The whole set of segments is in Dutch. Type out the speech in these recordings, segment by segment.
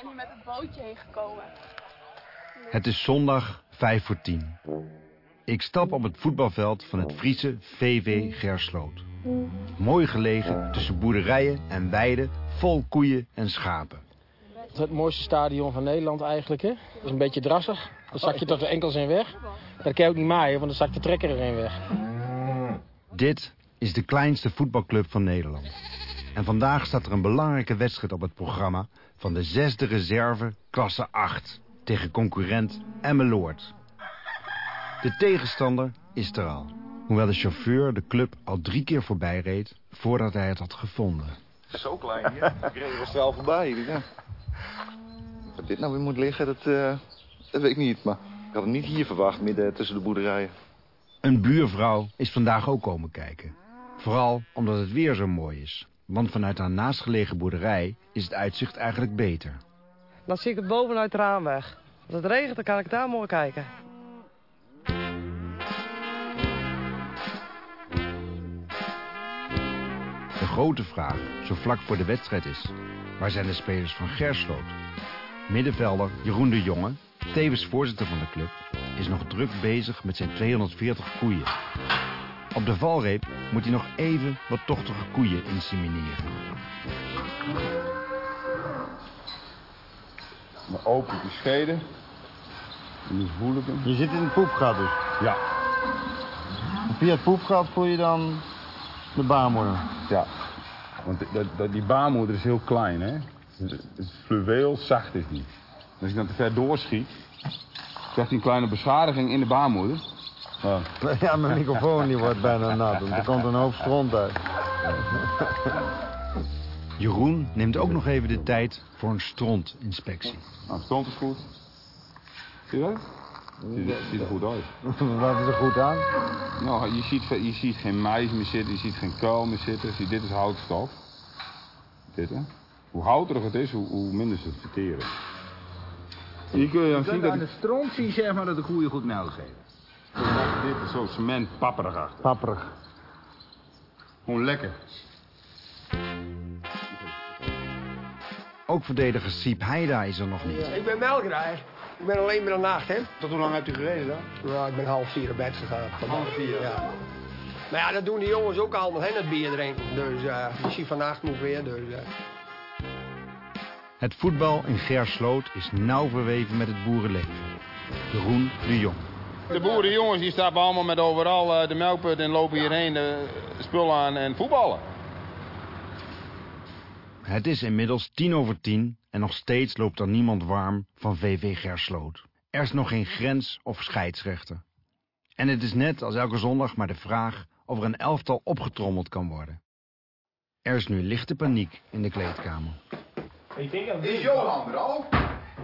zijn hier met het bootje heen gekomen. Het is zondag 5 voor 10. Ik stap op het voetbalveld van het Friese VV Gersloot. Mooi gelegen tussen boerderijen en weiden vol koeien en schapen. Het mooiste stadion van Nederland eigenlijk, hè? Dat is een beetje drassig. Dan zak je tot de enkels in weg. Dat kan je ook niet maaien, want dan zakt de trekker erin weg. Dit is de kleinste voetbalclub van Nederland. En vandaag staat er een belangrijke wedstrijd op het programma... van de zesde reserve klasse 8 tegen concurrent Emmeloord. De tegenstander is er al. Hoewel de chauffeur de club al drie keer voorbij reed... voordat hij het had gevonden. Zo klein hier. Ik reed er snel voorbij. Ja. Wat dit nou weer moet liggen, dat, eh, dat weet ik niet. Maar ik had het niet hier verwacht, midden tussen de boerderijen. Een buurvrouw is vandaag ook komen kijken. Vooral omdat het weer zo mooi is. Want vanuit haar naastgelegen boerderij is het uitzicht eigenlijk beter. Dan zie ik het bovenuit het raam weg. Als het regent, dan kan ik daar mooi kijken. De grote vraag, zo vlak voor de wedstrijd is... waar zijn de spelers van Gersloot? Middenvelder Jeroen de Jonge, tevens voorzitter van de club... is nog druk bezig met zijn 240 koeien. Op de valreep moet hij nog even wat tochtige koeien insemineren. Dan open ik de schede. En nu voel ik hem. Je zit in het poepgat dus. Ja, En via het poepgat voel je dan de baarmoeder. ja. Want dat, dat, die baarmoeder is heel klein, hè. Het, het fluweel zacht is die. Als ik dan te ver doorschiet, krijgt hij een kleine beschadiging in de baarmoeder. Ja. Ja, mijn microfoon die wordt bijna nat. Want er komt een hoop stront uit. Jeroen neemt ook nog even de tijd voor een strontinspectie. Nou, stond is goed. Zie je dat? Ziet, er- ziet er goed uit. Wat is er goed aan? Nou, je ziet, je ziet geen mais meer zitten, je ziet geen kuil meer zitten. Zie, dit is houtstof. Dit, hè. Hoe houterig het is, hoe, hoe minder ze het verteren. Kun je dan zien dat aan de stront zie je zeg maar dat de koeien goed melk geven. Dit is zo cement papperig achter. Papperig. Gewoon lekker. Ook verdediger Siep Heida is er nog niet. Ik ben melkrij. Ik ben alleen maar een nacht, hè. Tot hoe lang hebt u gereden dan? Ja, ik ben half vier op bed gegaan. Half vier? Ja. Maar ja, dat doen die jongens ook allemaal, hè, dat bier drinken. Dus uh, je ziet vannacht moet weer, dus... eh. Het voetbal in Gersloot is nauw verweven met het boerenleven. Jeroen de Jong. De boerenjongens die stappen allemaal met overal eh, de melkput en lopen hierheen de spullen aan en voetballen. Het is inmiddels tien over tien en nog steeds loopt er niemand warm van VV Gersloot. Er is nog geen grens of scheidsrechter. En het is net als elke zondag maar de vraag of er een elftal opgetrommeld kan worden. Er is nu lichte paniek in de kleedkamer. Is Johan er al?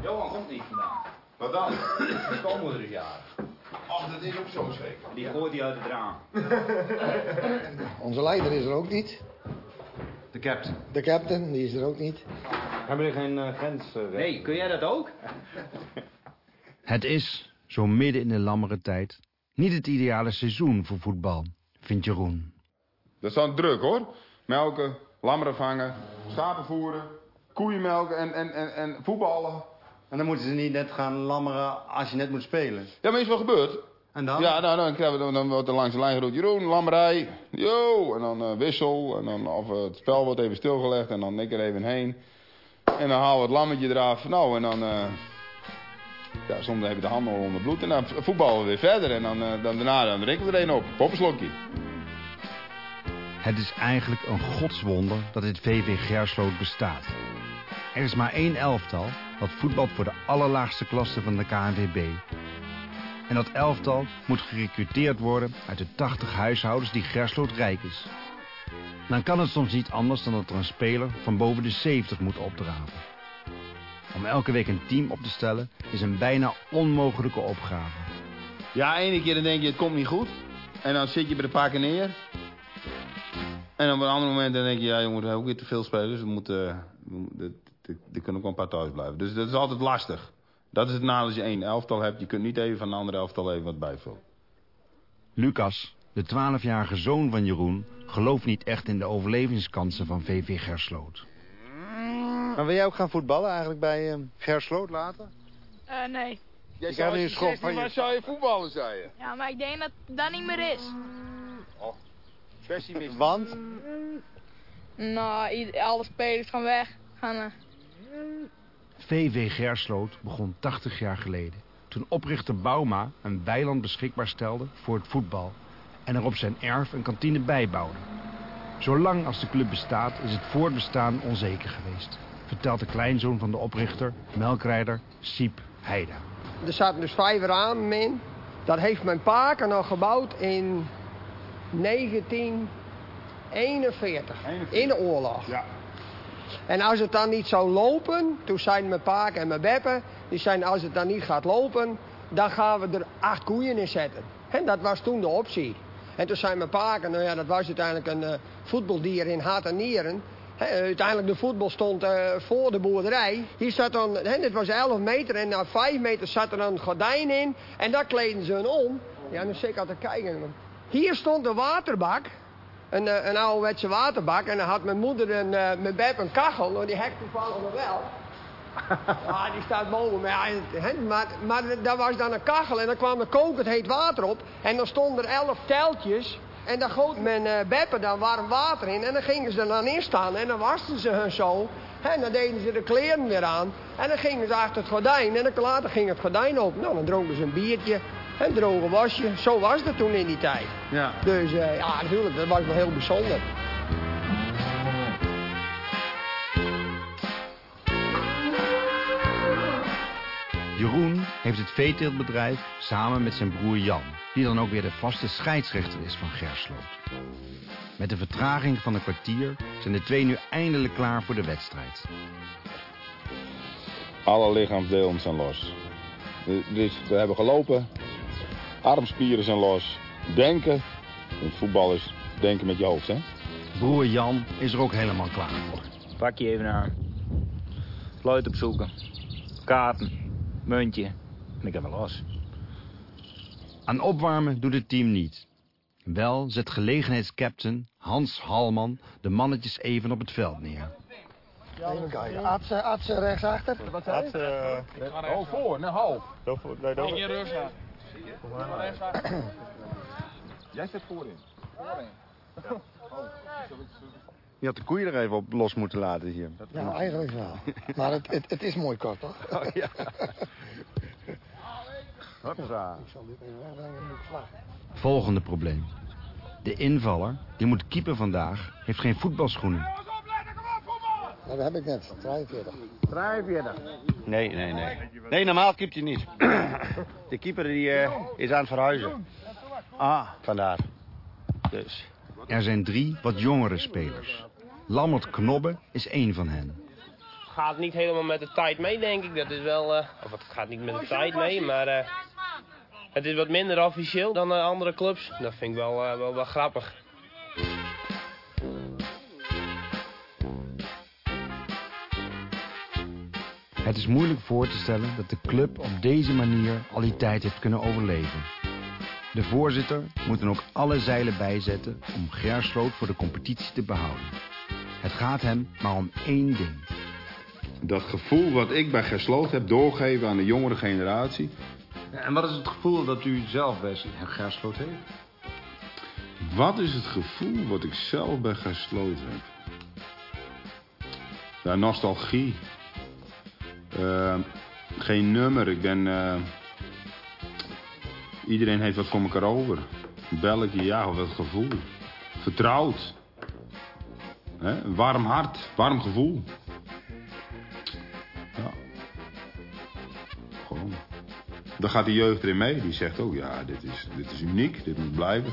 Johan komt niet vandaan. Wat dan? Schoonmoeder is jarig. Ach, dat is ook zo zeker. Die gooit hij uit het raam. Onze leider is er ook niet. De captain. De captain, die is er ook niet. Hebben jullie geen uh, grens? Nee, kun jij dat ook? Het is, zo midden in de lammere tijd, niet het ideale seizoen voor voetbal, vindt Jeroen. Dat is dan druk hoor. Melken, lammeren vangen, schapen voeren, koeien melken en, en, en, en voetballen. En dan moeten ze niet net gaan lammeren als je net moet spelen. Ja, maar is wel gebeurd. En dan? Ja, nou, dan, krijgen we, dan wordt er langs de lijn geroepen, Jeroen, lammerij, yo, en dan eh, wissel, en dan of eh, het spel wordt even stilgelegd, en dan ik er even heen. En dan halen we het lammetje eraf, nou, en dan, eh ja, soms hebben we de handen al onder bloed, en dan voetballen we weer verder, en dan, dan daarna dan drinken we er een op, poppenslokje. Het is eigenlijk een godswonder dat dit VV Gersloot bestaat. Er is maar één elftal dat voetbalt voor de allerlaagste klasse van de KNVB. En dat elftal moet gerecruiteerd worden uit de 80 huishoudens die Gersloot rijk is. Dan kan het soms niet anders dan dat er een speler van boven de 70 moet opdraven. Om elke week een team op te stellen is een bijna onmogelijke opgave. Ja, ene keer dan denk je, het komt niet goed, en dan zit je bij de pakken neer. En op een ander moment dan denk je, ja, je moet ook weer te veel spelen, dus we moeten, we moeten- er- er kunnen ook een paar thuis blijven. Dus dat is altijd lastig. Dat is het nadeel als je één elftal hebt. Je kunt niet even van een andere elftal even wat bijvullen. Lucas, de 12-jarige zoon van Jeroen, gelooft niet echt in de overlevingskansen van VV Gersloot. Maar wil jij ook gaan voetballen eigenlijk bij uh, Gersloot later? Uh, nee. Jij Ik nu een schop van je. Maar zou je voetballen, zei je? Ja, maar ik denk dat dat niet meer is. Oh, pessimist. Want? Nou, alle spelers gaan weg. Gaan, eh, VV Gersloot begon 80 jaar geleden. Toen oprichter Bauma een weiland beschikbaar stelde voor het voetbal. En er op zijn erf een kantine bijbouwde. Zolang als de club bestaat is het voortbestaan onzeker geweest. Vertelt de kleinzoon van de oprichter, melkrijder Siep Heida. Er zaten dus vijf ramen in. Dat heeft mijn paken nog gebouwd in 1941. In de oorlog. Ja. En als het dan niet zou lopen, toen zijn mijn paak en mijn beppen, die zijn als het dan niet gaat lopen, dan gaan we er acht koeien in zetten. En dat was toen de optie. En toen zijn mijn paken, nou ja, dat was uiteindelijk een eh, voetbaldier in hart en nieren. Hè, uiteindelijk de voetbal stond eh, voor de boerderij. Hier zat dan, hè, dit was 11 meter en na 5 meter zat er een gordijn in. En daar kleden ze hun om. Ja, nu zit ik al te kijken. Hier stond de waterbak. Een, eh, een ouderwetse waterbak. En dan had mijn moeder en eh, mijn beb een kachel. Nou, die hek toevallig nog wel. Ja, die staat boven. Hè, maar, maar daar was dan een kachel en dan kwam er kokend heet water op. En dan stonden er elf teltjes. En dan goot men eh beppen dan warm water in. En dan gingen ze er dan in staan. En dan wasten ze hun zo. En dan deden ze de kleren weer aan. En dan gingen ze achter het gordijn. En dan later ging het gordijn open. Nou, dan dronken ze een biertje. Een droge wasje. Zo was het toen in die tijd. Ja. Dus eh, ja, natuurlijk, dat was wel heel bijzonder. Jeroen heeft het veeteeltbedrijf samen met zijn broer Jan, die dan ook weer de vaste scheidsrechter is van Gersloot. Met een vertraging van een kwartier zijn de twee nu eindelijk klaar voor de wedstrijd. Alle lichaamsdelen zijn los. Dus we hebben gelopen. Armspieren zijn los. Denken. Want voetbal is denken met je hoofd, hè? Broer Jan is er ook helemaal klaar voor. Pak je even aan. Fluit opzoeken. Kaarten. Muntje. En ik heb wel los. Aan opwarmen doet het team niet. Wel zet gelegenheidscaptain Hans Halman de mannetjes even op het veld neer. Even kijken. Atse, Atse rechtsachter. Oh, voor, naar half. Jij zit voorin. Je had de koeien er even op los moeten laten hier. Ja, eigenlijk wel. Maar het, het, het is mooi kort, toch? Oh, ja. Hopsa. Ik zal dit even wegbrengen en moet ik vlaggen. Volgende probleem. De invaller, die moet keeper vandaag, heeft geen voetbalschoenen. Nou, dat heb ik net. 43. 43. Nee, nee, nee. Nee, normaal keept hij niet. De keeper die, eh, is aan het verhuizen. Ah. Vandaar. Dus. Er zijn drie wat jongere spelers. Lammert Knobbe is één van hen. gaat niet helemaal met de tijd mee, denk ik. Dat is wel, eh, of het gaat niet met de tijd mee, maar eh, het is wat minder officieel dan andere clubs. Dat vind ik wel, eh, wel, wel grappig. Het is moeilijk voor te stellen dat de club op deze manier al die tijd heeft kunnen overleven. De voorzitter moet dan ook alle zeilen bijzetten om Gersloot voor de competitie te behouden. Het gaat hem maar om één ding. Dat gevoel wat ik bij Gersloot heb doorgegeven aan de jongere generatie. En wat is het gevoel dat u zelf bij Gersloot heeft? Wat is het gevoel wat ik zelf bij Gersloot heb? Ja, nostalgie. Eh, geen nummer. Ik ben... eh, iedereen heeft wat voor elkaar over. Belletje, ja, of wat gevoel. Vertrouwd. Hè? Warm hart, warm gevoel. Ja. Gewoon. Dan gaat de jeugd erin mee. Die zegt ook, ja, dit is, dit is uniek, dit moet blijven.